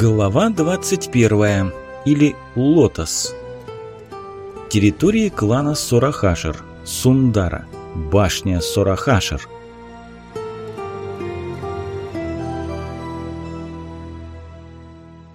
Глава 21. Или Лотос. Территории клана Сорахашер. Сундара. Башня Сорахашер.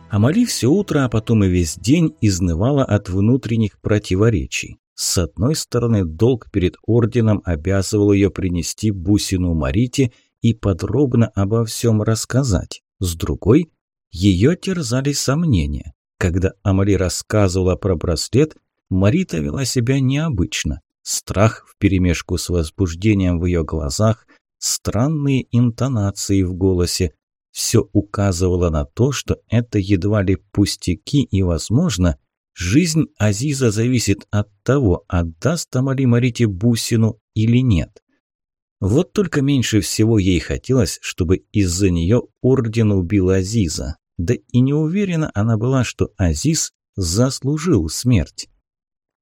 Амали все утро, а потом и весь день изнывала от внутренних противоречий. С одной стороны, долг перед орденом обязывал ее принести бусину Марите и подробно обо всем рассказать. С другой, ее терзали сомнения. Когда Амали рассказывала про браслет, Марита вела себя необычно. Страх вперемешку с возбуждением в ее глазах, странные интонации в голосе. Все указывало на то, что это едва ли пустяки и, возможно, жизнь Азиза зависит от того, отдаст Амали Марите бусину или нет. Вот только меньше всего ей хотелось, чтобы из-за нее орден убил Азиза. Да и не уверена она была, что Азиз заслужил смерть.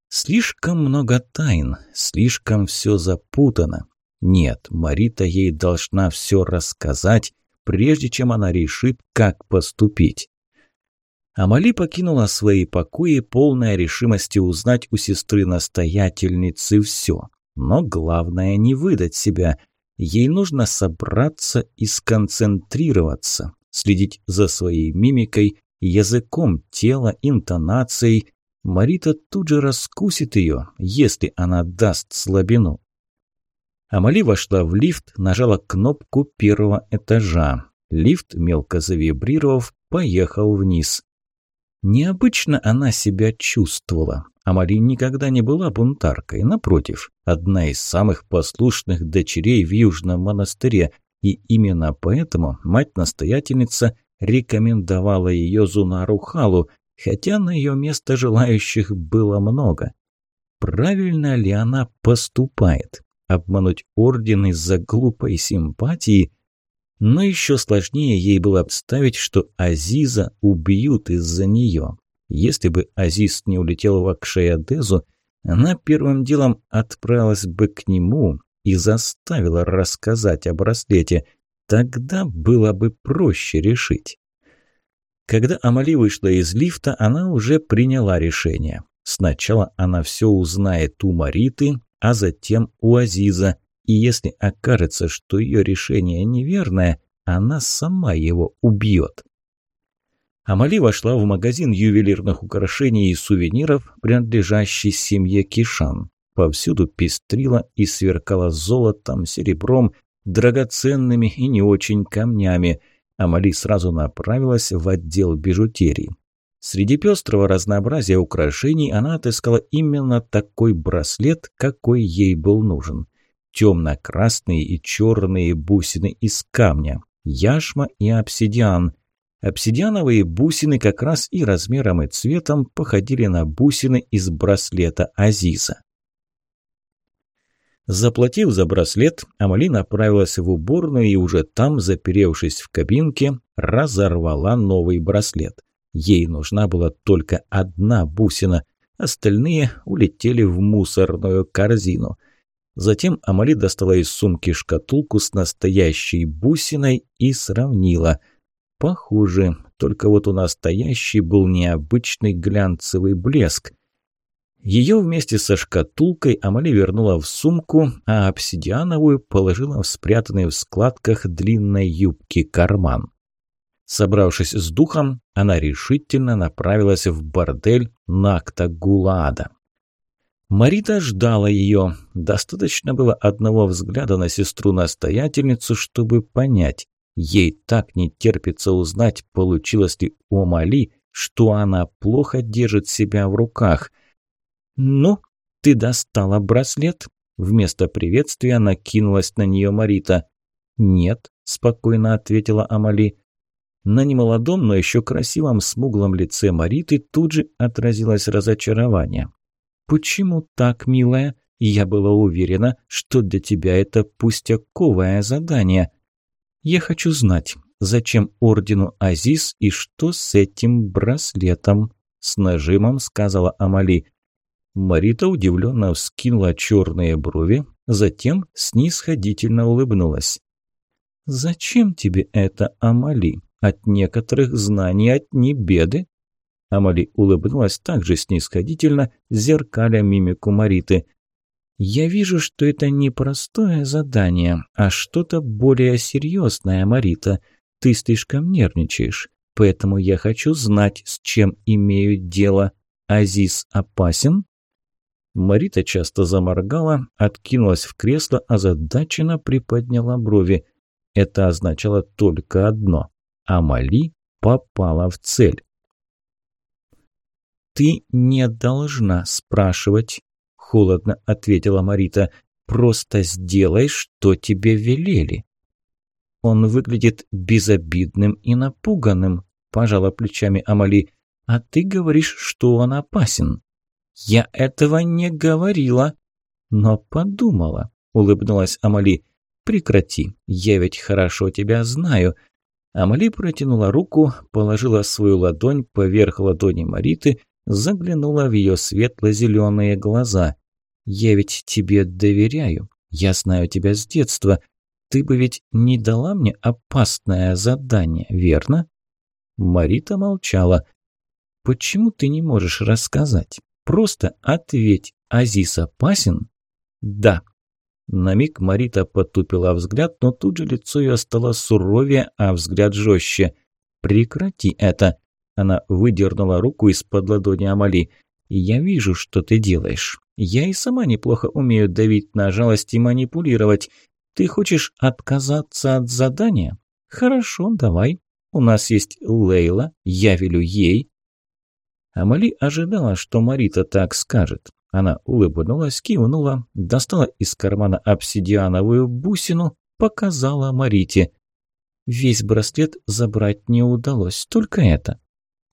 Слишком много тайн, слишком все запутано. Нет, Марита ей должна все рассказать, прежде чем она решит, как поступить. Амали покинула свои покои, полная решимости узнать у сестры-настоятельницы все. Но главное не выдать себя. Ей нужно собраться и сконцентрироваться следить за своей мимикой, языком тела, интонацией. Марита тут же раскусит ее, если она даст слабину. Амали вошла в лифт, нажала кнопку первого этажа. Лифт, мелко завибрировав, поехал вниз. Необычно она себя чувствовала. Амали никогда не была бунтаркой, напротив, одна из самых послушных дочерей в Южном монастыре, и именно поэтому мать-настоятельница рекомендовала ее Зунару Халу, хотя на ее место желающих было много. Правильно ли она поступает? Обмануть орден из-за глупой симпатии? Но еще сложнее ей было обставить, что Азиза убьют из-за нее. Если бы Азиз не улетел в Акшеядезу, она первым делом отправилась бы к нему, и заставила рассказать о браслете. Тогда было бы проще решить. Когда Амали вышла из лифта, она уже приняла решение. Сначала она все узнает у Мариты, а затем у Азиза. И если окажется, что ее решение неверное, она сама его убьет. Амали вошла в магазин ювелирных украшений и сувениров, принадлежащий семье Кишан. Повсюду пестрила и сверкала золотом, серебром, драгоценными и не очень камнями. Амали сразу направилась в отдел бижутерии. Среди пестрого разнообразия украшений она отыскала именно такой браслет, какой ей был нужен. Темно-красные и черные бусины из камня, яшма и обсидиан. Обсидиановые бусины как раз и размером и цветом походили на бусины из браслета Азиза. Заплатив за браслет, Амали направилась в уборную и уже там, заперевшись в кабинке, разорвала новый браслет. Ей нужна была только одна бусина, остальные улетели в мусорную корзину. Затем Амали достала из сумки шкатулку с настоящей бусиной и сравнила. Похоже, только вот у настоящей был необычный глянцевый блеск – ее вместе со шкатулкой Амали вернула в сумку, а обсидиановую положила в спрятанный в складках длинной юбки карман. Собравшись с духом, она решительно направилась в бордель Накта Гулада. Марита ждала ее. Достаточно было одного взгляда на сестру-настоятельницу, чтобы понять. Ей так не терпится узнать, получилось ли у Мали, что она плохо держит себя в руках – «Ну, ты достала браслет?» Вместо приветствия накинулась на нее Марита. «Нет», – спокойно ответила Амали. На немолодом, но еще красивом смуглом лице Мариты тут же отразилось разочарование. «Почему так, милая? Я была уверена, что для тебя это пустяковое задание. Я хочу знать, зачем ордену Азиз и что с этим браслетом?» С нажимом сказала Амали. Марита удивленно вскинула черные брови, затем снисходительно улыбнулась. «Зачем тебе это, Амали? От некоторых знаний одни беды. Амали улыбнулась также снисходительно, зеркаля мимику Мариты. «Я вижу, что это не простое задание, а что-то более серьезное, Марита. Ты слишком нервничаешь, поэтому я хочу знать, с чем имею дело. Азиз опасен?» Марита часто заморгала, откинулась в кресло, озадаченно приподняла брови. Это означало только одно – Амали попала в цель. «Ты не должна спрашивать», – холодно ответила Марита. «Просто сделай, что тебе велели». «Он выглядит безобидным и напуганным», – пожала плечами Амали. «А ты говоришь, что он опасен». «Я этого не говорила». «Но подумала», – улыбнулась Амали. «Прекрати, я ведь хорошо тебя знаю». Амали протянула руку, положила свою ладонь поверх ладони Мариты, заглянула в ее светло-зеленые глаза. «Я ведь тебе доверяю. Я знаю тебя с детства. Ты бы ведь не дала мне опасное задание, верно?» Марита молчала. «Почему ты не можешь рассказать? Просто ответь, Азис опасен?» «Да». На миг Марита потупила взгляд, но тут же лицо ее стало суровее, а взгляд жестче. «Прекрати это!» Она выдернула руку из-под ладони Амали. «Я вижу, что ты делаешь. Я и сама неплохо умею давить на жалость и манипулировать. Ты хочешь отказаться от задания? Хорошо, давай. У нас есть Лейла, я велю ей». Амали ожидала, что Марита так скажет. Она улыбнулась, кивнула, достала из кармана обсидиановую бусину, показала Марите. Весь браслет забрать не удалось, только это.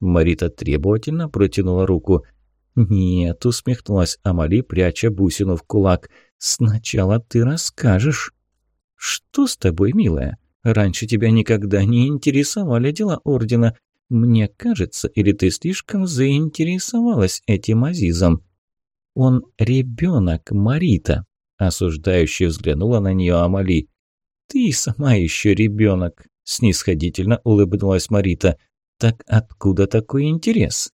Марита требовательно протянула руку. «Нет», – усмехнулась Амали, пряча бусину в кулак. «Сначала ты расскажешь». «Что с тобой, милая? Раньше тебя никогда не интересовали дела Ордена. Мне кажется, или ты слишком заинтересовалась этим Азизом?» «Он ребенок, Марита», – осуждающе взглянула на нее Амали. «Ты сама еще ребенок», – снисходительно улыбнулась Марита. Так откуда такой интерес?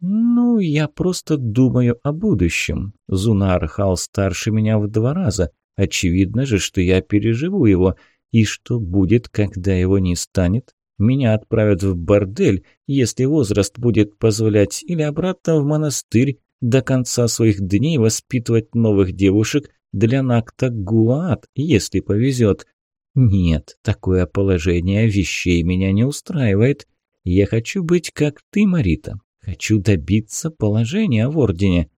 Ну, я просто думаю о будущем. Зунар Хал старше меня в два раза. Очевидно же, что я переживу его. И что будет, когда его не станет? Меня отправят в бордель, если возраст будет позволять, или обратно в монастырь, до конца своих дней воспитывать новых девушек для Накта Гулаат, если повезет. Нет, такое положение вещей меня не устраивает. Я хочу быть как ты, Марита. Хочу добиться положения в Ордене.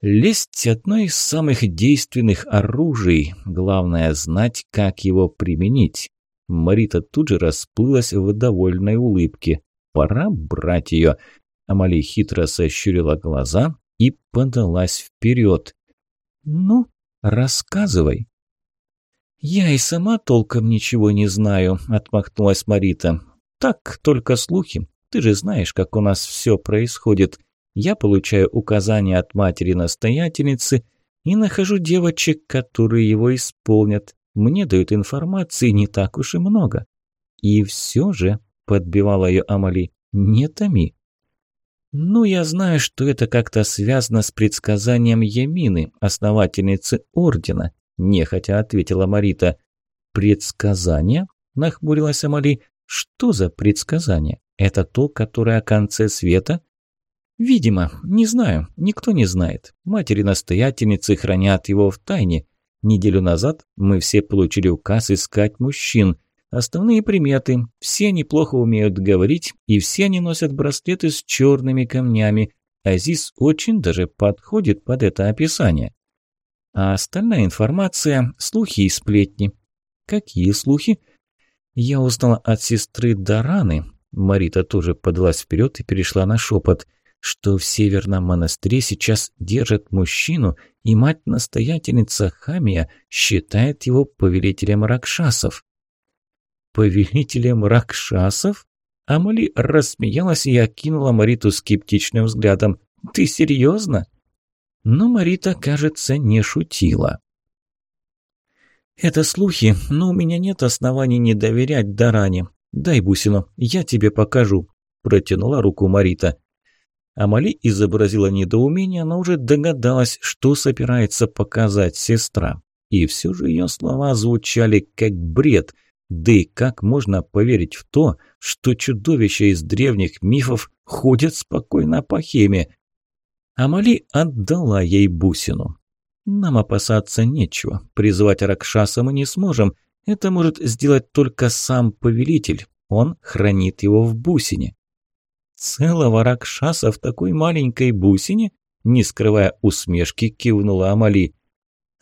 Лесть – одно из самых действенных оружий. Главное – знать, как его применить. Марита тут же расплылась в довольной улыбке. Пора брать ее. Амали хитро сощурила глаза и подалась вперед. «Ну, рассказывай». «Я и сама толком ничего не знаю», – отмахнулась Марита. «Так, только слухи. Ты же знаешь, как у нас все происходит. Я получаю указания от матери-настоятельницы и нахожу девочек, которые его исполнят. Мне дают информации не так уж и много». «И все же», – подбивала ее Амали, – «не томи». «Ну, я знаю, что это как-то связано с предсказанием Ямины, основательницы Ордена», – нехотя ответила Марита. «Предсказание?» – нахмурилась Амали. Что за предсказание? Это то, которое о конце света? Видимо, не знаю, никто не знает. Матери-настоятельницы хранят его в тайне. Неделю назад мы все получили указ искать мужчин. Основные приметы. Все неплохо умеют говорить, и все они носят браслеты с черными камнями. Азиз очень даже подходит под это описание. А остальная информация – слухи и сплетни. Какие слухи? Я узнала от сестры Дараны, Марита тоже подалась вперед и перешла на шепот, что в Северном монастыре сейчас держат мужчину, и мать-настоятельница Хамия считает его повелителем Ракшасов. «Повелителем Ракшасов?» Амали рассмеялась и окинула Мариту скептичным взглядом. «Ты серьезно?» Но Марита, кажется, не шутила. «Это слухи, но у меня нет оснований не доверять Даране. «Дай бусину, я тебе покажу», – протянула руку Марита. Амали изобразила недоумение, но уже догадалась, что собирается показать сестра. И все же ее слова звучали как бред. Да и как можно поверить в то, что чудовища из древних мифов ходят спокойно по хеме? Амали отдала ей бусину. «Нам опасаться нечего. Призвать Ракшаса мы не сможем. Это может сделать только сам повелитель. Он хранит его в бусине». «Целого Ракшаса в такой маленькой бусине?» Не скрывая усмешки, кивнула Амали.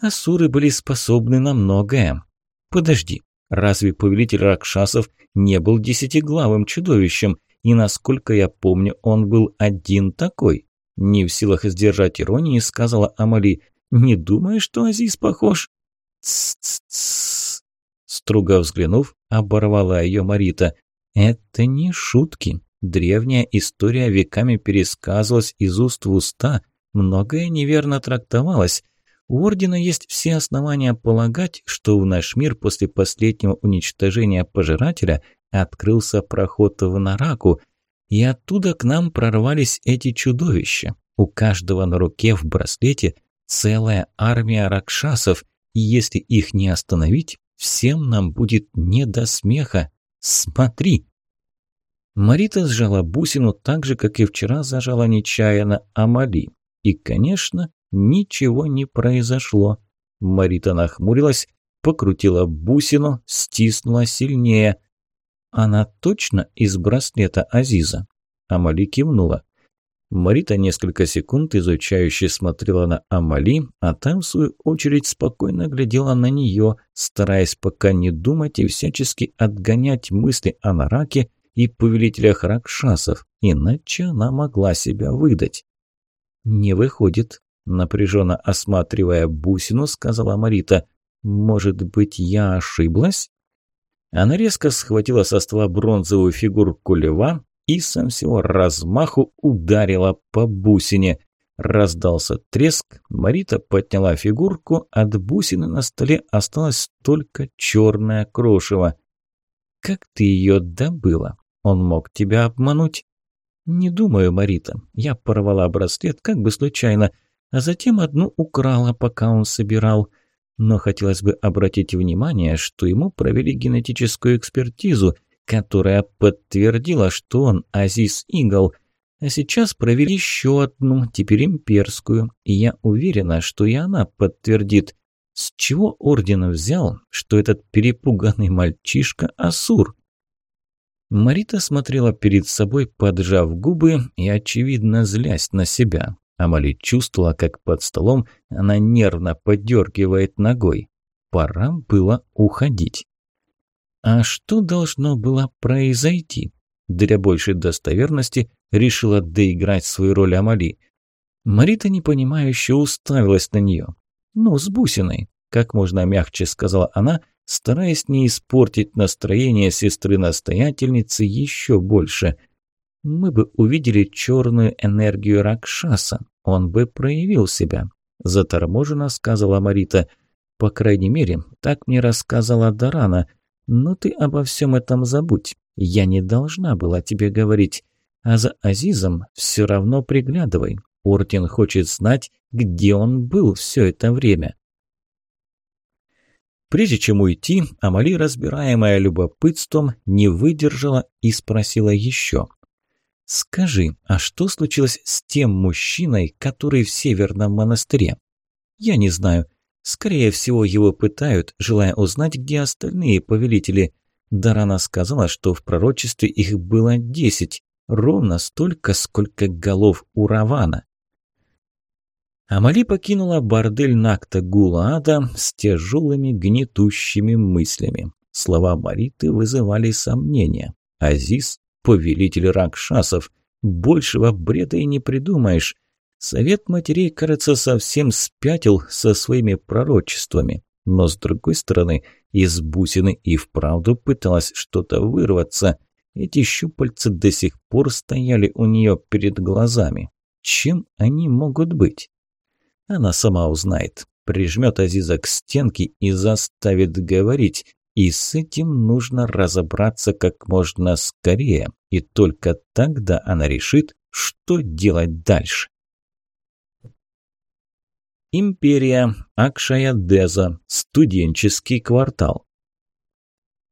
«Асуры были способны на многое. Подожди, разве повелитель Ракшасов не был десятиглавым чудовищем? И, насколько я помню, он был один такой?» Не в силах сдержать иронии, сказала Амали. «Не думаешь, что Азиз похож?» «Тс-тс-тс!» Строго взглянув, оборвала ее Марита. «Это не шутки. Древняя история веками пересказывалась из уст в уста, многое неверно трактовалось. У Ордена есть все основания полагать, что в наш мир после последнего уничтожения Пожирателя открылся проход в Нараку, и оттуда к нам прорвались эти чудовища. У каждого на руке в браслете целая армия ракшасов, и если их не остановить, всем нам будет не до смеха. Смотри!» Марита сжала бусину так же, как и вчера зажала нечаянно Амали. И, конечно, ничего не произошло. Марита нахмурилась, покрутила бусину, стиснула сильнее. Она точно из браслета Азиза. Амали кивнула. Марита несколько секунд изучающе смотрела на Амали, а там, в свою очередь, спокойно глядела на нее, стараясь пока не думать и всячески отгонять мысли о Нараке и повелителях Ракшасов, иначе она могла себя выдать. «Не выходит», – напряженно осматривая бусину, сказала Марита. «Может быть, я ошиблась?» Она резко схватила со ствола бронзовую фигурку льва и со всего размаху ударила по бусине. Раздался треск, Марита подняла фигурку, от бусины на столе осталось только черное крошево. «Как ты ее добыла?» Он мог тебя обмануть? Не думаю, Марита. Я порвала браслет как бы случайно, а затем одну украла, пока он собирал. Но хотелось бы обратить внимание, что ему провели генетическую экспертизу, которая подтвердила, что он Азиз Игл. А сейчас провели еще одну, теперь имперскую, и я уверена, что и она подтвердит. С чего орден взял, что этот перепуганный мальчишка Асур? Марита смотрела перед собой, поджав губы и, очевидно, злясь на себя. Амали чувствовала, как под столом она нервно подергивает ногой. Пора было уходить. А что должно было произойти? Для большей достоверности решила доиграть свою роль Амали. Марита непонимающе уставилась на нее. «Ну, с бусиной», – как можно мягче сказала она, стараясь не испортить настроение сестры-настоятельницы еще больше. Мы бы увидели черную энергию Ракшаса, он бы проявил себя. Заторможенно сказала Марита. По крайней мере, так мне рассказала Дарана. Но ты обо всем этом забудь. Я не должна была тебе говорить. А за Азизом все равно приглядывай. Орден хочет знать, где он был все это время. Прежде чем уйти, Амали, разбираемая любопытством, не выдержала и спросила еще. «Скажи, а что случилось с тем мужчиной, который в Северном монастыре?» «Я не знаю. Скорее всего, его пытают, желая узнать, где остальные повелители. Дарана сказала, что в пророчестве их было десять, ровно столько, сколько голов у Равана. Амали покинула бордель Накта Гулаада с тяжелыми гнетущими мыслями. Слова Мариты вызывали сомнения. Азиз – повелитель Ракшасов. Большего бреда и не придумаешь. Совет матерей, кажется, совсем спятил со своими пророчествами. Но, с другой стороны, из бусины и вправду пыталась что-то вырваться. Эти щупальца до сих пор стояли у нее перед глазами. Чем они могут быть? Она сама узнает, прижмет Азиза к стенке и заставит говорить. И с этим нужно разобраться как можно скорее, и только тогда она решит, что делать дальше. Империя, Акшая Деза, студенческий квартал.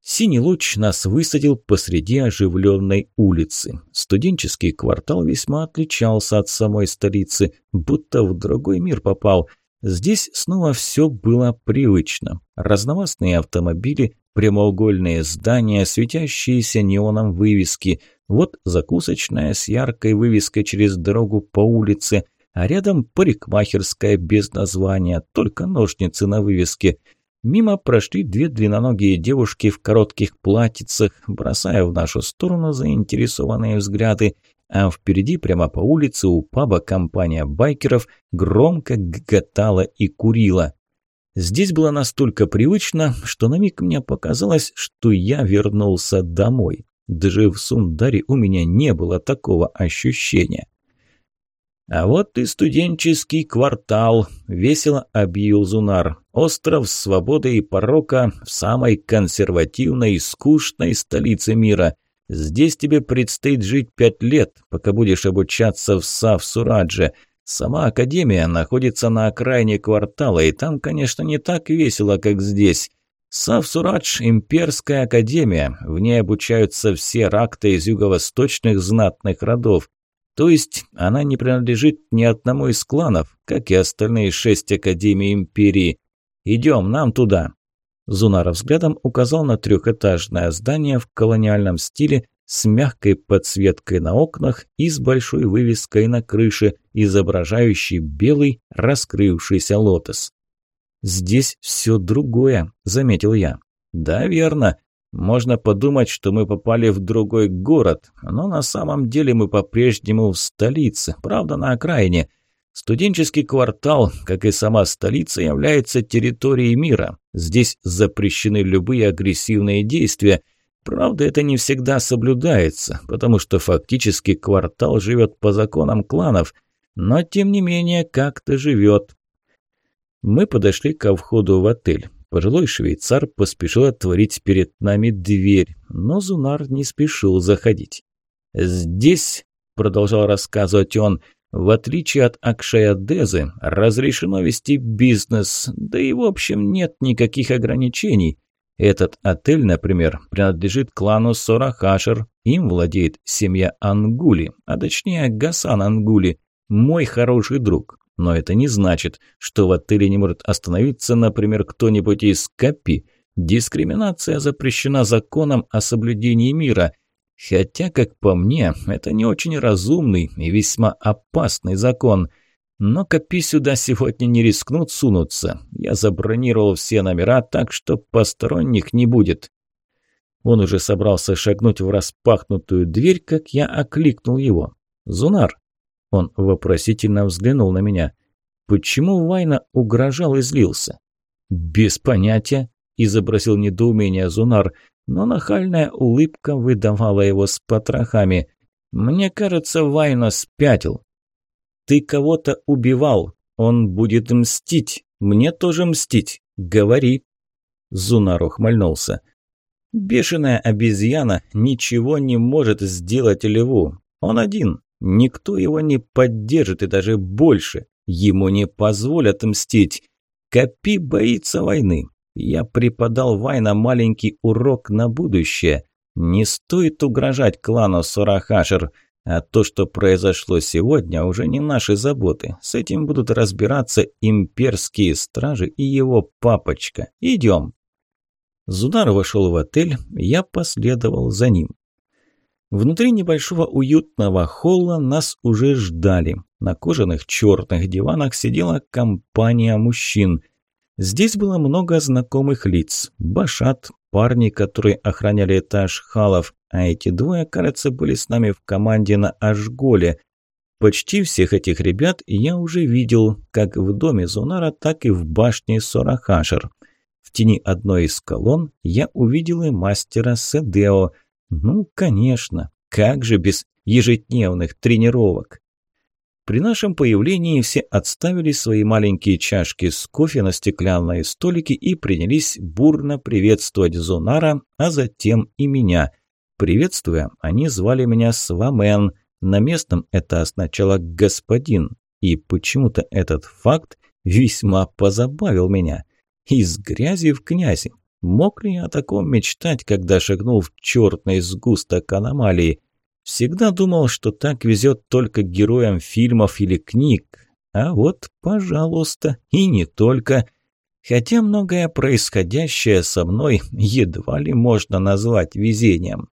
Синий луч нас высадил посреди оживленной улицы. Студенческий квартал весьма отличался от самой столицы, будто в другой мир попал. Здесь снова все было привычно. Разновасные автомобили, прямоугольные здания, светящиеся неоном вывески. Вот закусочная с яркой вывеской через дорогу по улице – а рядом парикмахерская без названия, только ножницы на вывеске. Мимо прошли две длинноногие девушки в коротких платьицах, бросая в нашу сторону заинтересованные взгляды, а впереди прямо по улице у паба компания байкеров громко гоготала и курила. Здесь было настолько привычно, что на миг мне показалось, что я вернулся домой. Даже в Сундаре у меня не было такого ощущения. «А вот и студенческий квартал», – весело объявил Зунар. «Остров свободы и порока в самой консервативной и скучной столице мира. Здесь тебе предстоит жить пять лет, пока будешь обучаться в Сав-Сурадже. Сама академия находится на окраине квартала, и там, конечно, не так весело, как здесь». Сав-Сурадж – имперская академия, в ней обучаются все ракты из юго-восточных знатных родов. То есть она не принадлежит ни одному из кланов, как и остальные шесть Академий Империи. Идем, нам туда. Зунара взглядом указал на трехэтажное здание в колониальном стиле с мягкой подсветкой на окнах и с большой вывеской на крыше, изображающей белый раскрывшийся лотос. «Здесь все другое», – заметил я. «Да, верно. Можно подумать, что мы попали в другой город, но на самом деле мы по-прежнему в столице, правда, на окраине. Студенческий квартал, как и сама столица, является территорией мира. Здесь запрещены любые агрессивные действия. Правда, это не всегда соблюдается, потому что фактически квартал живет по законам кланов, но тем не менее как-то живет. Мы подошли ко входу в отель. Пожилой швейцар поспешил отворить перед нами дверь, но Зунар не спешил заходить. «Здесь», – продолжал рассказывать он, – «в отличие от Акшая Дезы, разрешено вести бизнес, да и в общем нет никаких ограничений. Этот отель, например, принадлежит клану Сорахашер, им владеет семья Ангули, а точнее Гасан Ангули, мой хороший друг. Но это не значит, что в отеле не может остановиться, например, кто-нибудь из Капи. Дискриминация запрещена законом о соблюдении мира. Хотя, как по мне, это не очень разумный и весьма опасный закон. Но Капи сюда сегодня не рискнут сунуться. Я забронировал все номера, так что посторонних не будет. Он уже собрался шагнуть в распахнутую дверь, как я окликнул его. «Зунар, он вопросительно взглянул на меня. Почему Вайна угрожал и злился? «Без понятия», – изобразил недоумение Зунар, но нахальная улыбка выдавала его с потрохами. «Мне кажется, Вайна спятил». «Ты кого-то убивал. Он будет мстить. Мне тоже мстить. Говори». Зунар ухмыльнулся. «Бешеная обезьяна ничего не может сделать льву. Он один. Никто его не поддержит и даже больше. Ему не позволят мстить. Капи боится войны. Я преподал Вайна маленький урок на будущее. Не стоит угрожать клану Сорахашер. А то, что произошло сегодня, уже не наши заботы. С этим будут разбираться имперские стражи и его папочка. Идем. Зудар вошел в отель, я последовал за ним. Внутри небольшого уютного холла нас уже ждали. На кожаных черных диванах сидела компания мужчин. Здесь было много знакомых лиц. Башат, парни, которые охраняли этаж халов, а эти двое, кажется, были с нами в команде на Ашголе. Почти всех этих ребят я уже видел, как в доме Зунара, так и в башне Сорахашер. В тени одной из колонн я увидел и мастера Седео – ну, конечно, как же без ежедневных тренировок? При нашем появлении все отставили свои маленькие чашки с кофе на стеклянные столики и принялись бурно приветствовать Зунара, а затем и меня. Приветствуя, они звали меня Свамен. На местном это означало «господин». И почему-то этот факт весьма позабавил меня. Из грязи в князи. Мог ли я о таком мечтать, когда шагнул в черный сгусток аномалии? Всегда думал, что так везет только героям фильмов или книг. А вот, пожалуйста, и не только. Хотя многое происходящее со мной едва ли можно назвать везением.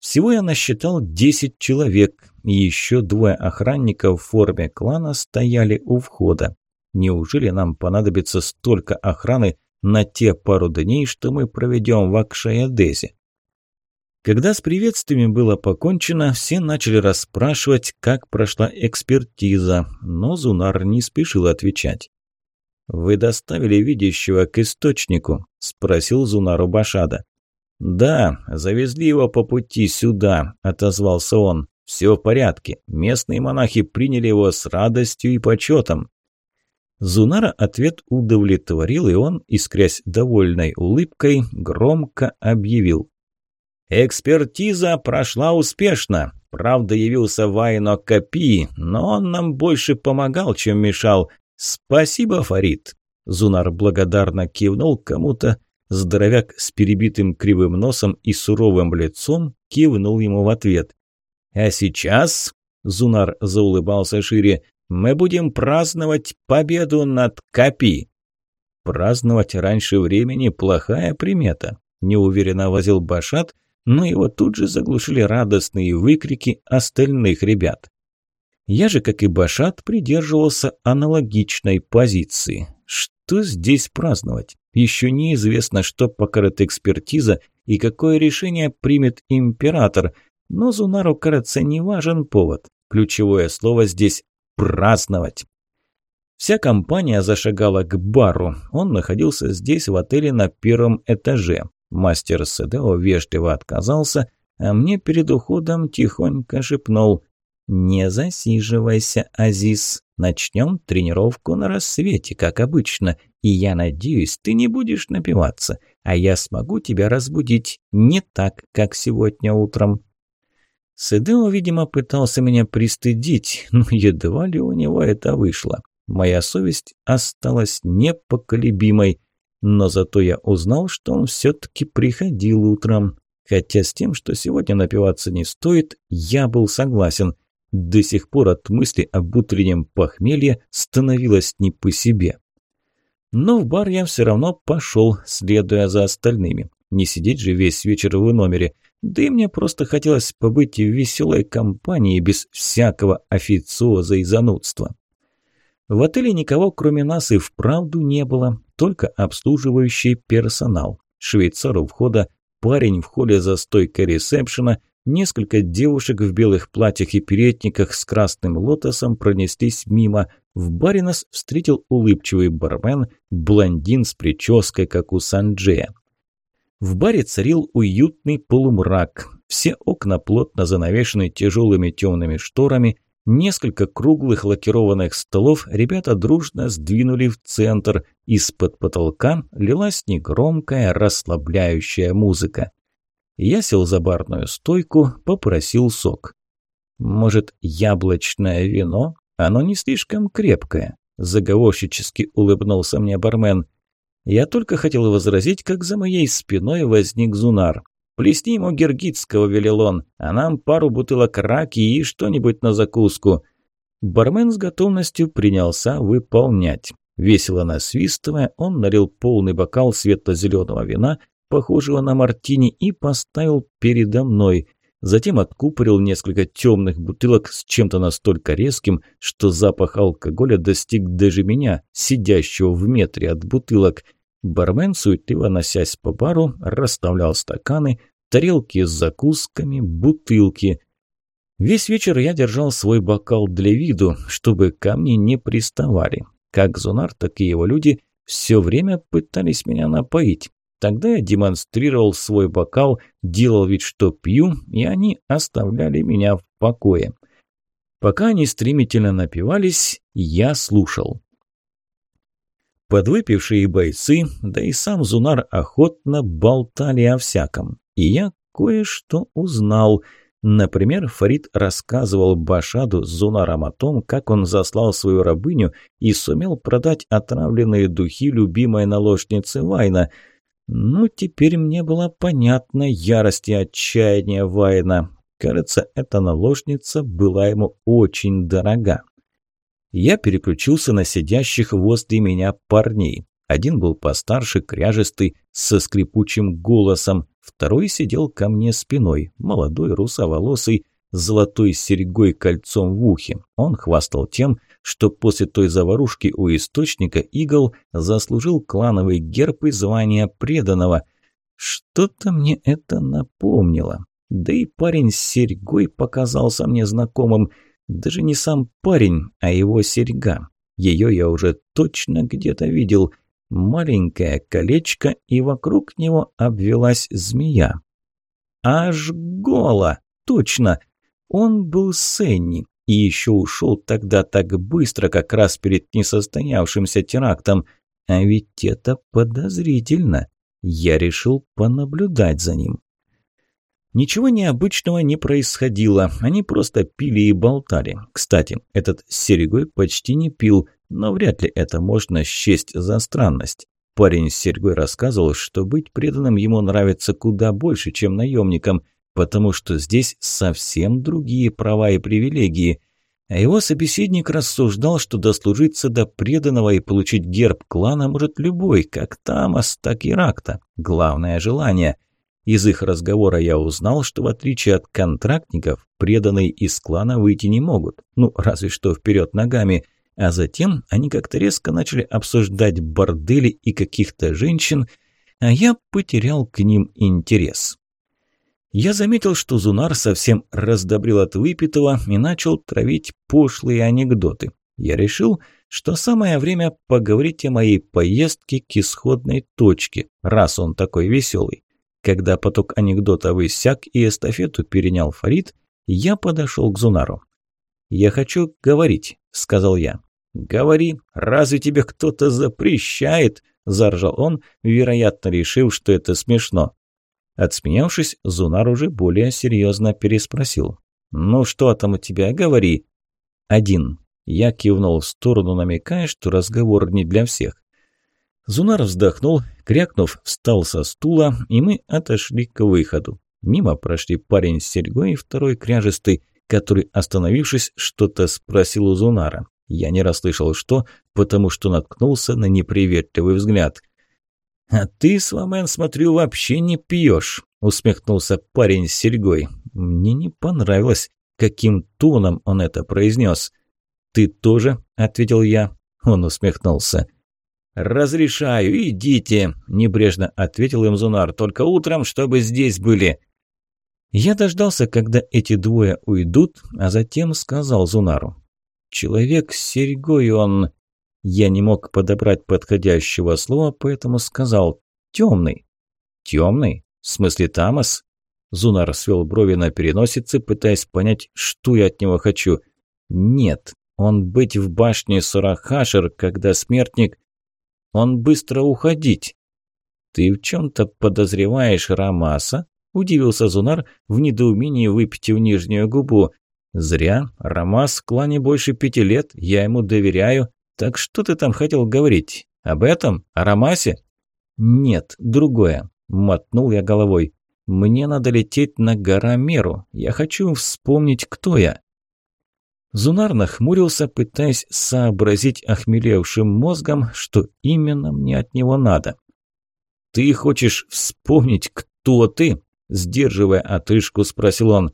Всего я насчитал 10 человек, и еще двое охранников в форме клана стояли у входа. Неужели нам понадобится столько охраны на те пару дней, что мы проведем в Акшаядезе? Когда с приветствиями было покончено, все начали расспрашивать, как прошла экспертиза, но Зунар не спешил отвечать. «Вы доставили видящего к источнику?» – спросил Зунару Башада. «Да, завезли его по пути сюда», – отозвался он. «Все в порядке. Местные монахи приняли его с радостью и почетом». Зунара ответ удовлетворил, и он, искрясь довольной улыбкой, громко объявил. Экспертиза прошла успешно. Правда, явился Вайно Копи, но он нам больше помогал, чем мешал. Спасибо, Фарид. Зунар благодарно кивнул кому-то. Здоровяк с перебитым кривым носом и суровым лицом кивнул ему в ответ. «А сейчас», – Зунар заулыбался шире, – «мы будем праздновать победу над Копи». «Праздновать раньше времени – плохая примета», – неуверенно возил Башат – но его тут же заглушили радостные выкрики остальных ребят. Я же, как и Башат, придерживался аналогичной позиции. Что здесь праздновать? Еще неизвестно, что покажет экспертиза и какое решение примет император, но Зунару, кажется, не важен повод. Ключевое слово здесь «праздновать». Вся компания зашагала к бару. Он находился здесь, в отеле на первом этаже. Мастер Седео вежливо отказался, а мне перед уходом тихонько шепнул «Не засиживайся, Азиз, начнем тренировку на рассвете, как обычно, и я надеюсь, ты не будешь напиваться, а я смогу тебя разбудить не так, как сегодня утром». Седео, видимо, пытался меня пристыдить, но едва ли у него это вышло. Моя совесть осталась непоколебимой – но зато я узнал, что он все-таки приходил утром. Хотя с тем, что сегодня напиваться не стоит, я был согласен. До сих пор от мысли об утреннем похмелье становилось не по себе. Но в бар я все равно пошел, следуя за остальными. Не сидеть же весь вечер в номере. Да и мне просто хотелось побыть в веселой компании без всякого официоза и занудства. В отеле никого, кроме нас, и вправду не было, только обслуживающий персонал. Швейцар у входа, парень в холле за стойкой ресепшена, несколько девушек в белых платьях и передниках с красным лотосом пронеслись мимо. В баре нас встретил улыбчивый бармен, блондин с прической, как у Санджея. В баре царил уютный полумрак. Все окна плотно занавешены тяжелыми темными шторами – Несколько круглых лакированных столов ребята дружно сдвинули в центр. Из-под потолка лилась негромкая, расслабляющая музыка. Я сел за барную стойку, попросил сок. «Может, яблочное вино? Оно не слишком крепкое», – заговорщически улыбнулся мне бармен. Я только хотел возразить, как за моей спиной возник Зунар. Плесни ему гергитского, велел он, а нам пару бутылок раки и что-нибудь на закуску. Бармен с готовностью принялся выполнять. Весело насвистывая, он налил полный бокал светло-зеленого вина, похожего на мартини, и поставил передо мной. Затем откупорил несколько темных бутылок с чем-то настолько резким, что запах алкоголя достиг даже меня, сидящего в метре от бутылок. Бармен, суетливо носясь по бару, расставлял стаканы, тарелки с закусками, бутылки. Весь вечер я держал свой бокал для виду, чтобы ко мне не приставали. Как Зунар, так и его люди все время пытались меня напоить. Тогда я демонстрировал свой бокал, делал вид, что пью, и они оставляли меня в покое. Пока они стремительно напивались, я слушал. Подвыпившие бойцы, да и сам Зунар охотно болтали о всяком. И я кое-что узнал. Например, Фарид рассказывал Башаду с Зунаром о том, как он заслал свою рабыню и сумел продать отравленные духи любимой наложницы Вайна. Ну, теперь мне была понятна ярость и отчаяние Вайна. Кажется, эта наложница была ему очень дорога. Я переключился на сидящих возле меня парней. Один был постарше, кряжестый, со скрипучим голосом. Второй сидел ко мне спиной, молодой, русоволосый, с золотой серьгой кольцом в ухе. Он хвастал тем, что после той заварушки у источника игл заслужил клановый герб и звание преданного. Что-то мне это напомнило. Да и парень с серьгой показался мне знакомым. Даже не сам парень, а его серьга. Ее я уже точно где-то видел. Маленькое колечко, и вокруг него обвелась змея. Аж голо! Точно! Он был Сенни и еще ушел тогда так быстро, как раз перед несостоявшимся терактом. А ведь это подозрительно. Я решил понаблюдать за ним. Ничего необычного не происходило, они просто пили и болтали. Кстати, этот серегой почти не пил, но вряд ли это можно счесть за странность. Парень с серьгой рассказывал, что быть преданным ему нравится куда больше, чем наемникам, потому что здесь совсем другие права и привилегии. А его собеседник рассуждал, что дослужиться до преданного и получить герб клана может любой, как Тамас, так и Ракта. Главное желание – из их разговора я узнал, что в отличие от контрактников, преданные из клана выйти не могут, ну, разве что вперед ногами, а затем они как-то резко начали обсуждать бордели и каких-то женщин, а я потерял к ним интерес. Я заметил, что Зунар совсем раздобрил от выпитого и начал травить пошлые анекдоты. Я решил, что самое время поговорить о моей поездке к исходной точке, раз он такой веселый. Когда поток анекдотов иссяк и эстафету перенял Фарид, я подошел к Зунару. «Я хочу говорить», – сказал я. «Говори, разве тебе кто-то запрещает?» – заржал он, вероятно, решив, что это смешно. Отсмеявшись, Зунар уже более серьезно переспросил. «Ну что там у тебя, говори?» «Один». Я кивнул в сторону, намекая, что разговор не для всех. Зунар вздохнул, крякнув, встал со стула, и мы отошли к выходу. Мимо прошли парень с серьгой и второй кряжестый, который, остановившись, что-то спросил у Зунара. Я не расслышал что, потому что наткнулся на неприветливый взгляд. «А ты, Свамен, смотрю, вообще не пьешь», – усмехнулся парень с серьгой. Мне не понравилось, каким тоном он это произнес. «Ты тоже?» – ответил я. Он усмехнулся. «Разрешаю, идите», – небрежно ответил им Зунар. «Только утром, чтобы здесь были». Я дождался, когда эти двое уйдут, а затем сказал Зунару. «Человек с серьгой, он...» Я не мог подобрать подходящего слова, поэтому сказал «темный». «Темный? В смысле Тамас?» Зунар свел брови на переносице, пытаясь понять, что я от него хочу. «Нет, он быть в башне Сурахашер, когда смертник...» Он быстро уходить. Ты в чем-то подозреваешь Рамаса? Удивился Зунар в недоумении, выпитив нижнюю губу. Зря. Рамас в клане больше пяти лет, я ему доверяю. Так что ты там хотел говорить? Об этом? О Рамасе? Нет, другое. Мотнул я головой. Мне надо лететь на гора Меру. Я хочу вспомнить, кто я. Зунар нахмурился, пытаясь сообразить охмелевшим мозгом, что именно мне от него надо. «Ты хочешь вспомнить, кто ты?» Сдерживая отрыжку, спросил он.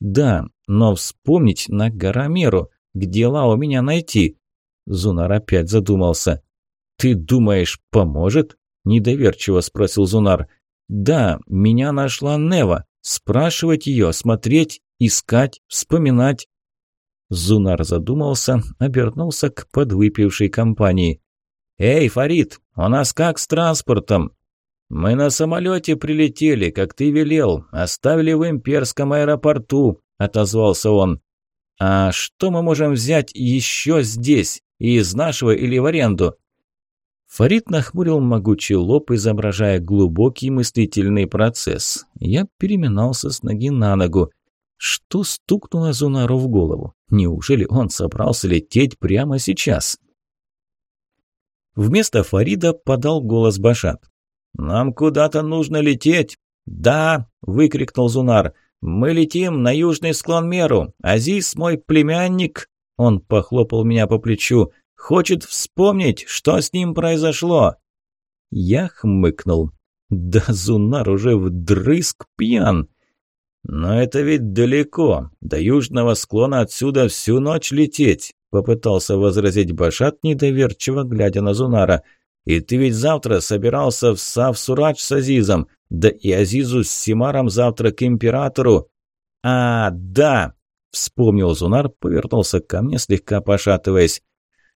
«Да, но вспомнить на Гарамеру. Где Лао меня найти?» Зунар опять задумался. «Ты думаешь, поможет?» Недоверчиво спросил Зунар. «Да, меня нашла Нева. Спрашивать ее, смотреть, искать, вспоминать. Зунар задумался, обернулся к подвыпившей компании. «Эй, Фарид, у нас как с транспортом?» «Мы на самолете прилетели, как ты велел, оставили в имперском аэропорту», – отозвался он. «А что мы можем взять еще здесь? Из нашего или в аренду?» Фарид нахмурил могучий лоб, изображая глубокий мыслительный процесс. Я переминался с ноги на ногу. Что стукнуло Зунару в голову? Неужели он собрался лететь прямо сейчас? Вместо Фарида подал голос Башат. «Нам куда-то нужно лететь!» «Да!» – выкрикнул Зунар. «Мы летим на южный склон Меру. Азиз, мой племянник!» Он похлопал меня по плечу. «Хочет вспомнить, что с ним произошло!» Я хмыкнул. «Да Зунар уже вдрызг пьян!» «Но это ведь далеко. До южного склона отсюда всю ночь лететь», – попытался возразить Башат, недоверчиво глядя на Зунара. «И ты ведь завтра собирался в Савсурач с Азизом, да и Азизу с Симаром завтра к императору». «А, да!» – вспомнил Зунар, повернулся ко мне, слегка пошатываясь.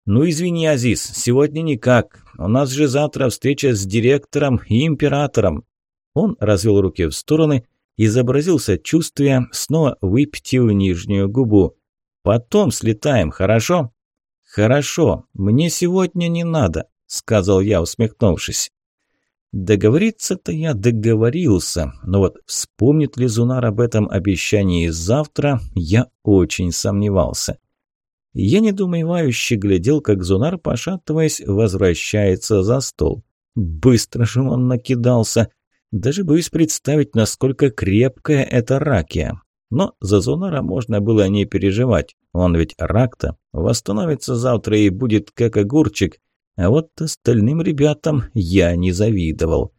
«Ну, извини, Азиз, сегодня никак. У нас же завтра встреча с директором и императором». Он развел руки в стороны – изобразил сочувствие, снова выпятил нижнюю губу. «Потом слетаем, хорошо?» «Хорошо, мне сегодня не надо», – сказал я, усмехнувшись. Договориться-то я договорился, но вот вспомнит ли Зунар об этом обещании завтра, я очень сомневался. Я недоумевающе глядел, как Зунар, пошатываясь, возвращается за стол. Быстро же он накидался. Даже боюсь представить, насколько крепкая эта ракия. Но за Зонара можно было не переживать. Он ведь рак-то восстановится завтра и будет как огурчик. А вот остальным ребятам я не завидовал.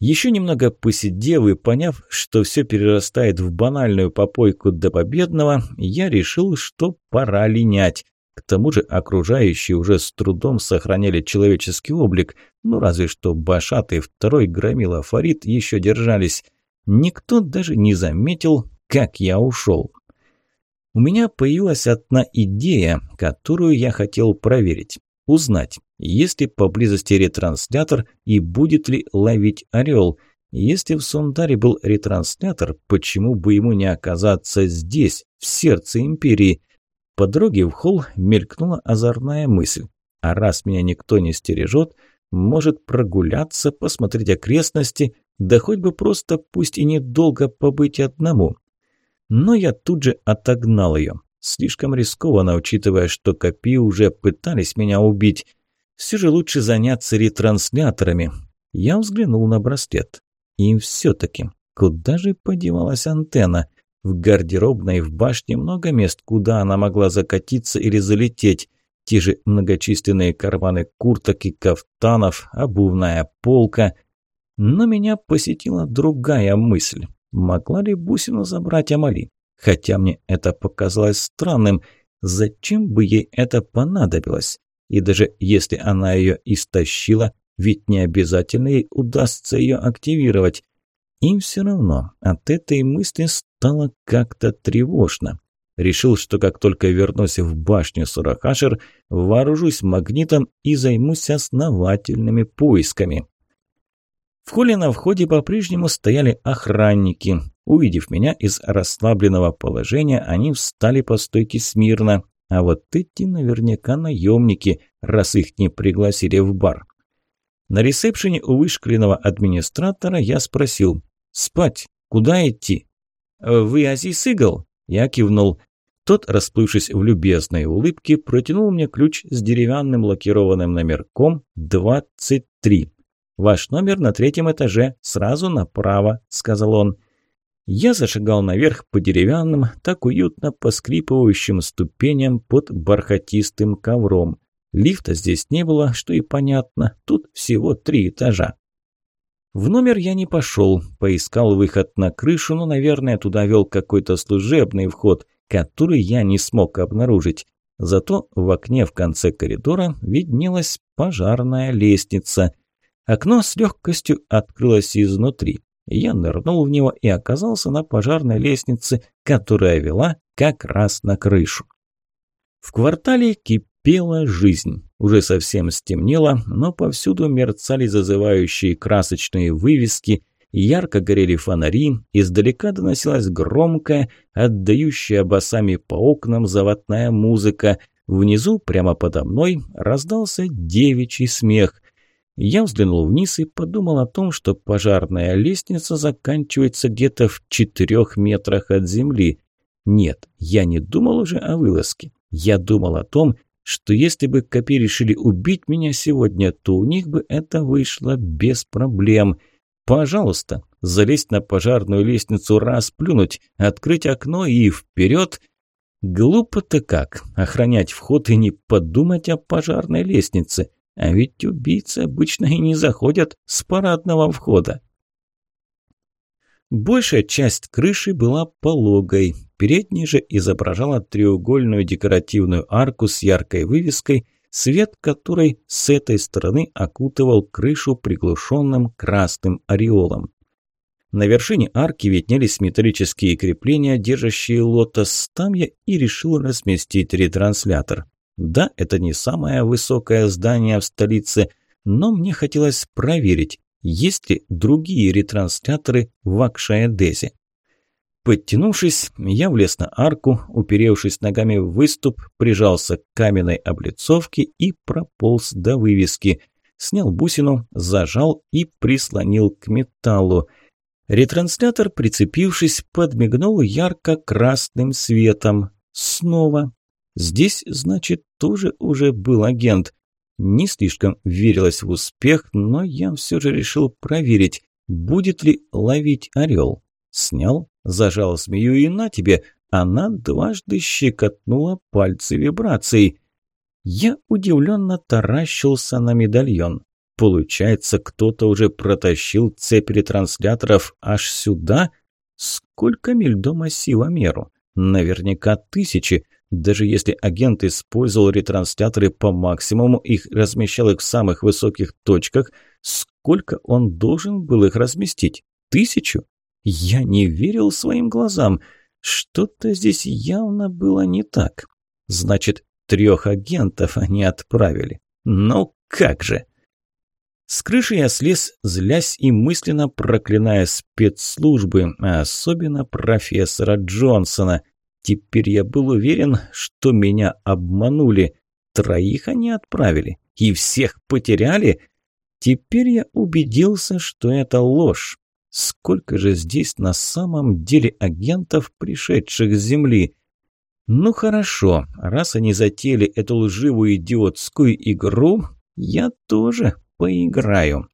Еще немного посидев и поняв, что все перерастает в банальную попойку до победного, я решил, что пора линять. К тому же окружающие уже с трудом сохраняли человеческий облик, ну разве что Башат и второй громила Фарид еще держались. Никто даже не заметил, как я ушел. У меня появилась одна идея, которую я хотел проверить. Узнать, есть ли поблизости ретранслятор и будет ли ловить орел. Если в Сундаре был ретранслятор, почему бы ему не оказаться здесь, в сердце империи – по дороге в холл мелькнула озорная мысль. А раз меня никто не стережет, может прогуляться, посмотреть окрестности, да хоть бы просто, пусть и недолго побыть одному. Но я тут же отогнал ее. Слишком рискованно, учитывая, что Копи уже пытались меня убить. Все же лучше заняться ретрансляторами. Я взглянул на браслет. И все-таки, куда же подевалась антенна? В гардеробной в башне много мест, куда она могла закатиться или залететь. Те же многочисленные карманы курток и кафтанов, обувная полка. Но меня посетила другая мысль. Могла ли бусину забрать Амали? Хотя мне это показалось странным. Зачем бы ей это понадобилось? И даже если она ее истощила, ведь не обязательно ей удастся ее активировать. И все равно от этой мысли стало как-то тревожно. Решил, что как только вернусь в башню Сурахашер, вооружусь магнитом и займусь основательными поисками. В холле на входе по-прежнему стояли охранники. Увидев меня из расслабленного положения, они встали по стойке смирно. А вот эти наверняка наемники, раз их не пригласили в бар. На ресепшене у вышкаленного администратора я спросил «Спать? Куда идти?» «Вы Азиз Игл?» Я кивнул. Тот, расплывшись в любезной улыбке, протянул мне ключ с деревянным лакированным номерком 23. «Ваш номер на третьем этаже, сразу направо», – сказал он. Я зашагал наверх по деревянным, так уютно поскрипывающим ступеням под бархатистым ковром. Лифта здесь не было, что и понятно, тут всего три этажа. В номер я не пошел, поискал выход на крышу, но, наверное, туда вел какой-то служебный вход, который я не смог обнаружить. Зато в окне в конце коридора виднелась пожарная лестница. Окно с легкостью открылось изнутри. Я нырнул в него и оказался на пожарной лестнице, которая вела как раз на крышу. В квартале кипела жизнь. Уже совсем стемнело, но повсюду мерцали зазывающие красочные вывески, Ярко горели фонари, издалека доносилась громкая, отдающая басами по окнам заводная музыка. Внизу, прямо подо мной, раздался девичий смех. Я взглянул вниз и подумал о том, что пожарная лестница заканчивается где-то в четырех метрах от земли. Нет, я не думал уже о вылазке. Я думал о том, что если бы копи решили убить меня сегодня, то у них бы это вышло без проблем – Пожалуйста, залезть на пожарную лестницу, расплюнуть, открыть окно и вперед. Глупо-то как, охранять вход и не подумать о пожарной лестнице. А ведь убийцы обычно и не заходят с парадного входа. Большая часть крыши была пологой, передняя же изображала треугольную декоративную арку с яркой вывеской свет которой с этой стороны окутывал крышу приглушенным красным ореолом. На вершине арки виднелись металлические крепления, держащие лотос. Там я и решил разместить ретранслятор. Да, это не самое высокое здание в столице, но мне хотелось проверить, есть ли другие ретрансляторы в Акшаэдезе. Подтянувшись, я влез на арку, уперевшись ногами в выступ, прижался к каменной облицовке и прополз до вывески. Снял бусину, зажал и прислонил к металлу. Ретранслятор, прицепившись, подмигнул ярко-красным светом. Снова. Здесь, значит, тоже уже был агент. Не слишком верилось в успех, но я все же решил проверить, будет ли ловить орел. Снял, Зажал змею и на тебе, она дважды щекотнула пальцы вибрацией. Я удивленно таращился на медальон. Получается, кто-то уже протащил цепь ретрансляторов аж сюда? Сколько миль до массива меру? Наверняка тысячи. Даже если агент использовал ретрансляторы по максимуму, их размещал их в самых высоких точках, сколько он должен был их разместить? Тысячу? Я не верил своим глазам. Что-то здесь явно было не так. Значит, трех агентов они отправили. Ну как же? С крыши я слез, злясь и мысленно проклиная спецслужбы, а особенно профессора Джонсона. Теперь я был уверен, что меня обманули. Троих они отправили и всех потеряли. Теперь я убедился, что это ложь. Сколько же здесь на самом деле агентов, пришедших с Земли? Ну хорошо, раз они затеяли эту лживую идиотскую игру, я тоже поиграю.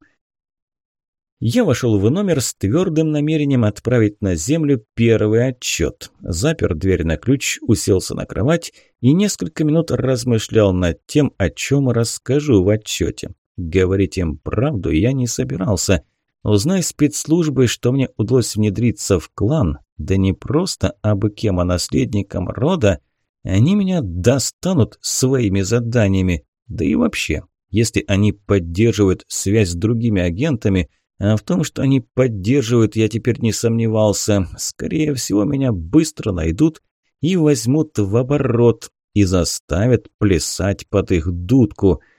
Я вошел в номер с твердым намерением отправить на Землю первый отчет. Запер дверь на ключ, уселся на кровать и несколько минут размышлял над тем, о чем расскажу в отчете. Говорить им правду я не собирался – Узнай спецслужбы, что мне удалось внедриться в клан, да не просто абы кем, а наследником рода, они меня достанут своими заданиями. Да и вообще, если они поддерживают связь с другими агентами, а в том, что они поддерживают, я теперь не сомневался, скорее всего, меня быстро найдут и возьмут в оборот и заставят плясать под их дудку –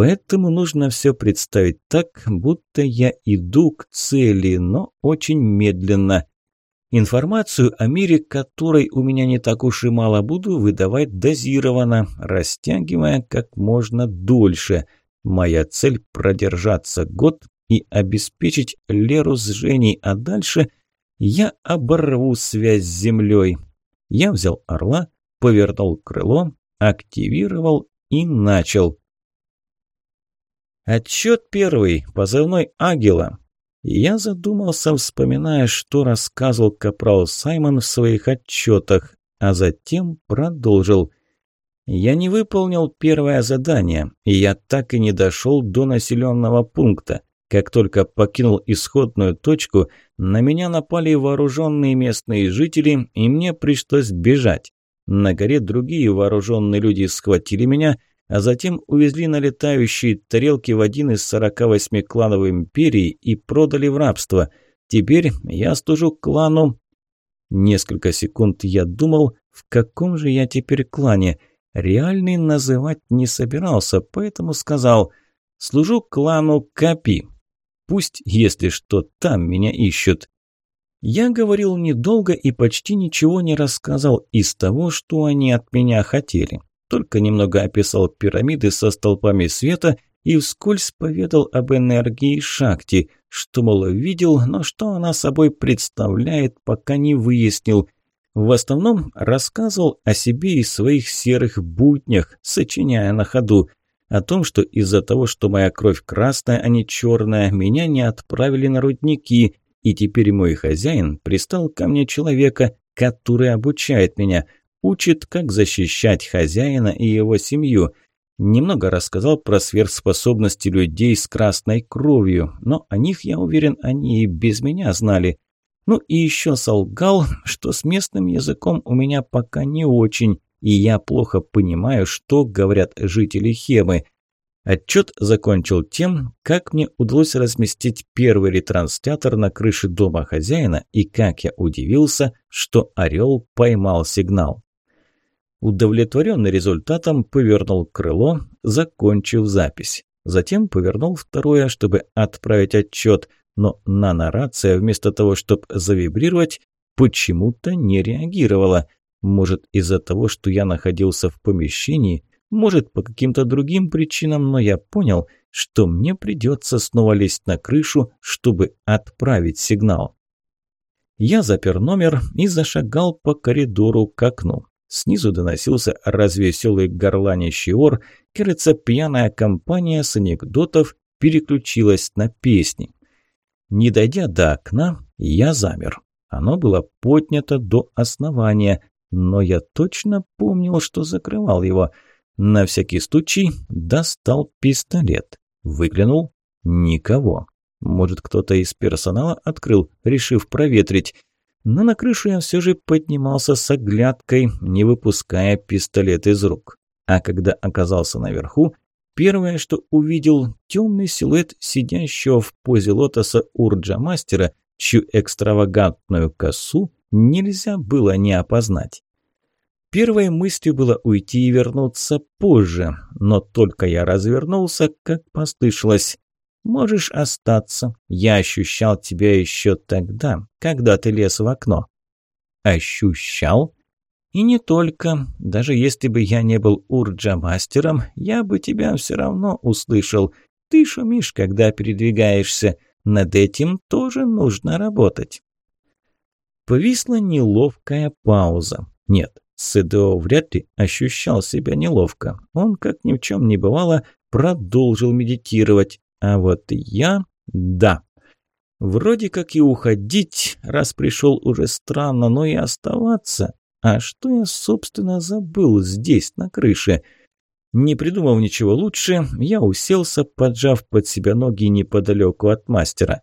Поэтому нужно все представить так, будто я иду к цели, но очень медленно. Информацию о мире, которой у меня не так уж и мало, буду выдавать дозированно, растягивая как можно дольше. Моя цель – продержаться год и обеспечить Леру с Женей, а дальше я оборву связь с землей. Я взял орла, повернул крыло, активировал и начал. Отчет первый, позывной «Агила». Я задумался, вспоминая, что рассказывал капрал Саймон в своих отчетах, а затем продолжил. «Я не выполнил первое задание, и я так и не дошел до населенного пункта. Как только покинул исходную точку, на меня напали вооруженные местные жители, и мне пришлось бежать. На горе другие вооруженные люди схватили меня – а затем увезли на летающие тарелки в один из 48 кланов империи и продали в рабство. Теперь я служу клану... Несколько секунд я думал, в каком же я теперь клане. Реальный называть не собирался, поэтому сказал «Служу клану Капи». пусть, если что, там меня ищут. Я говорил недолго и почти ничего не рассказал из того, что они от меня хотели. Только немного описал пирамиды со столпами света и вскользь поведал об энергии Шакти, что, мол, видел, но что она собой представляет, пока не выяснил. В основном рассказывал о себе и своих серых буднях, сочиняя на ходу. О том, что из-за того, что моя кровь красная, а не черная, меня не отправили на рудники, и теперь мой хозяин пристал ко мне человека, который обучает меня, учит, как защищать хозяина и его семью. Немного рассказал про сверхспособности людей с красной кровью, но о них, я уверен, они и без меня знали. Ну и еще солгал, что с местным языком у меня пока не очень, и я плохо понимаю, что говорят жители Хемы – Отчет закончил тем, как мне удалось разместить первый ретранслятор на крыше дома хозяина и как я удивился, что «Орел» поймал сигнал. Удовлетворенный результатом, повернул крыло, закончив запись. Затем повернул второе, чтобы отправить отчет, но нанорация вместо того, чтобы завибрировать, почему-то не реагировала. Может, из-за того, что я находился в помещении, может, по каким-то другим причинам, но я понял, что мне придется снова лезть на крышу, чтобы отправить сигнал. Я запер номер и зашагал по коридору к окну. Снизу доносился развеселый горланящий ор. Кажется, пьяная компания с анекдотов переключилась на песни. Не дойдя до окна, я замер. Оно было поднято до основания, но я точно помнил, что закрывал его – на всякий случай достал пистолет. Выглянул. Никого. Может, кто-то из персонала открыл, решив проветрить. Но на крышу я все же поднимался с оглядкой, не выпуская пистолет из рук. А когда оказался наверху, первое, что увидел, темный силуэт сидящего в позе лотоса урджа-мастера, чью экстравагантную косу нельзя было не опознать. Первой мыслью было уйти и вернуться позже, но только я развернулся, как послышалось. «Можешь остаться. Я ощущал тебя еще тогда, когда ты лез в окно». «Ощущал?» «И не только. Даже если бы я не был урджа-мастером, я бы тебя все равно услышал. Ты шумишь, когда передвигаешься. Над этим тоже нужно работать». Повисла неловкая пауза. Нет, СДО вряд ли ощущал себя неловко. Он, как ни в чем не бывало, продолжил медитировать. А вот я – да. Вроде как и уходить, раз пришел уже странно, но и оставаться. А что я, собственно, забыл здесь, на крыше? Не придумав ничего лучше, я уселся, поджав под себя ноги неподалеку от мастера.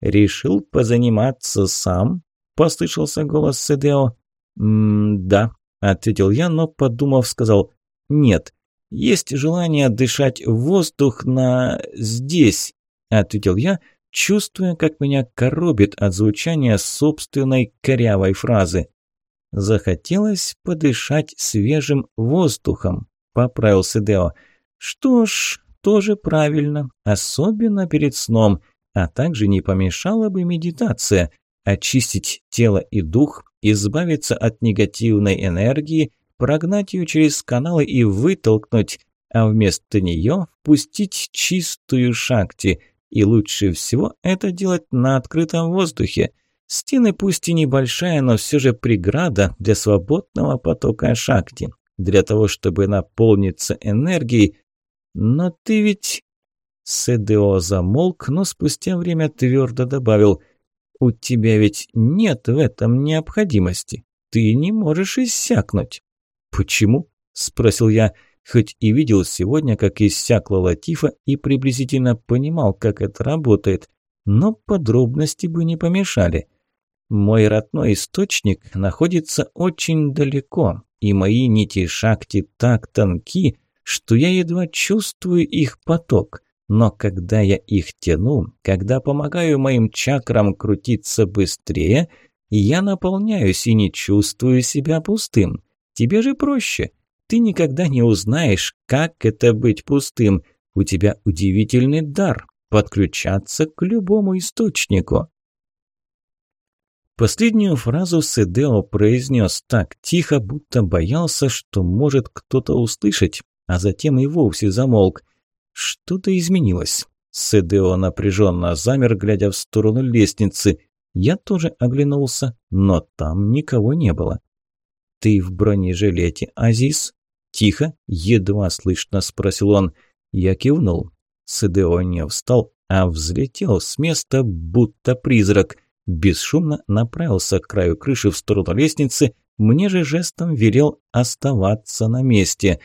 «Решил позаниматься сам?» – послышался голос Седео. «М-да», ответил я, но, подумав, сказал «нет». «Есть желание дышать воздух на... здесь», – ответил я, чувствуя, как меня коробит от звучания собственной корявой фразы. «Захотелось подышать свежим воздухом», – поправился Део. «Что ж, тоже правильно, особенно перед сном, а также не помешала бы медитация, очистить тело и дух, избавиться от негативной энергии, прогнать ее через каналы и вытолкнуть, а вместо нее впустить чистую шакти. И лучше всего это делать на открытом воздухе. Стены пусть и небольшая, но все же преграда для свободного потока шакти. Для того, чтобы наполниться энергией. Но ты ведь... СДО замолк, но спустя время твердо добавил – у тебя ведь нет в этом необходимости. Ты не можешь иссякнуть. Почему? Спросил я, хоть и видел сегодня, как иссякла Латифа и приблизительно понимал, как это работает, но подробности бы не помешали. Мой родной источник находится очень далеко, и мои нити шакти так тонки, что я едва чувствую их поток. Но когда я их тяну, когда помогаю моим чакрам крутиться быстрее, я наполняюсь и не чувствую себя пустым. Тебе же проще. Ты никогда не узнаешь, как это быть пустым. У тебя удивительный дар. подключаться к любому источнику. Последнюю фразу Седео произнес так тихо, будто боялся, что может кто-то услышать, а затем и вовсе замолк. Что-то изменилось. Седео напряженно замер, глядя в сторону лестницы. Я тоже оглянулся, но там никого не было. «Ты в бронежилете, Азиз?» Тихо, едва слышно спросил он. Я кивнул. Седео не встал, а взлетел с места, будто призрак. Бесшумно направился к краю крыши в сторону лестницы, мне же жестом велел оставаться на месте.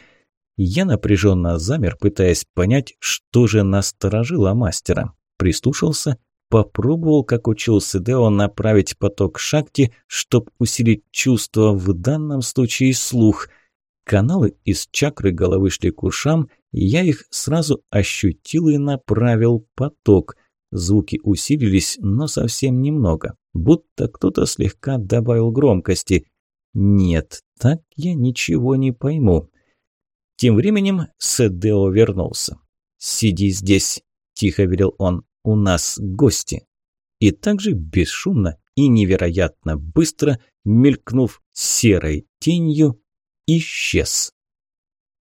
Я напряженно замер, пытаясь понять, что же насторожило мастера. Прислушался, попробовал, как учил Сидео, направить поток шакти, чтобы усилить чувство, в данном случае слух. Каналы из чакры головы шли к ушам, и я их сразу ощутил и направил поток. Звуки усилились, но совсем немного, будто кто-то слегка добавил громкости. Нет, так я ничего не пойму. Тем временем Седео вернулся. «Сиди здесь», – тихо велел он, – «у нас гости». И также бесшумно и невероятно быстро, мелькнув серой тенью, исчез.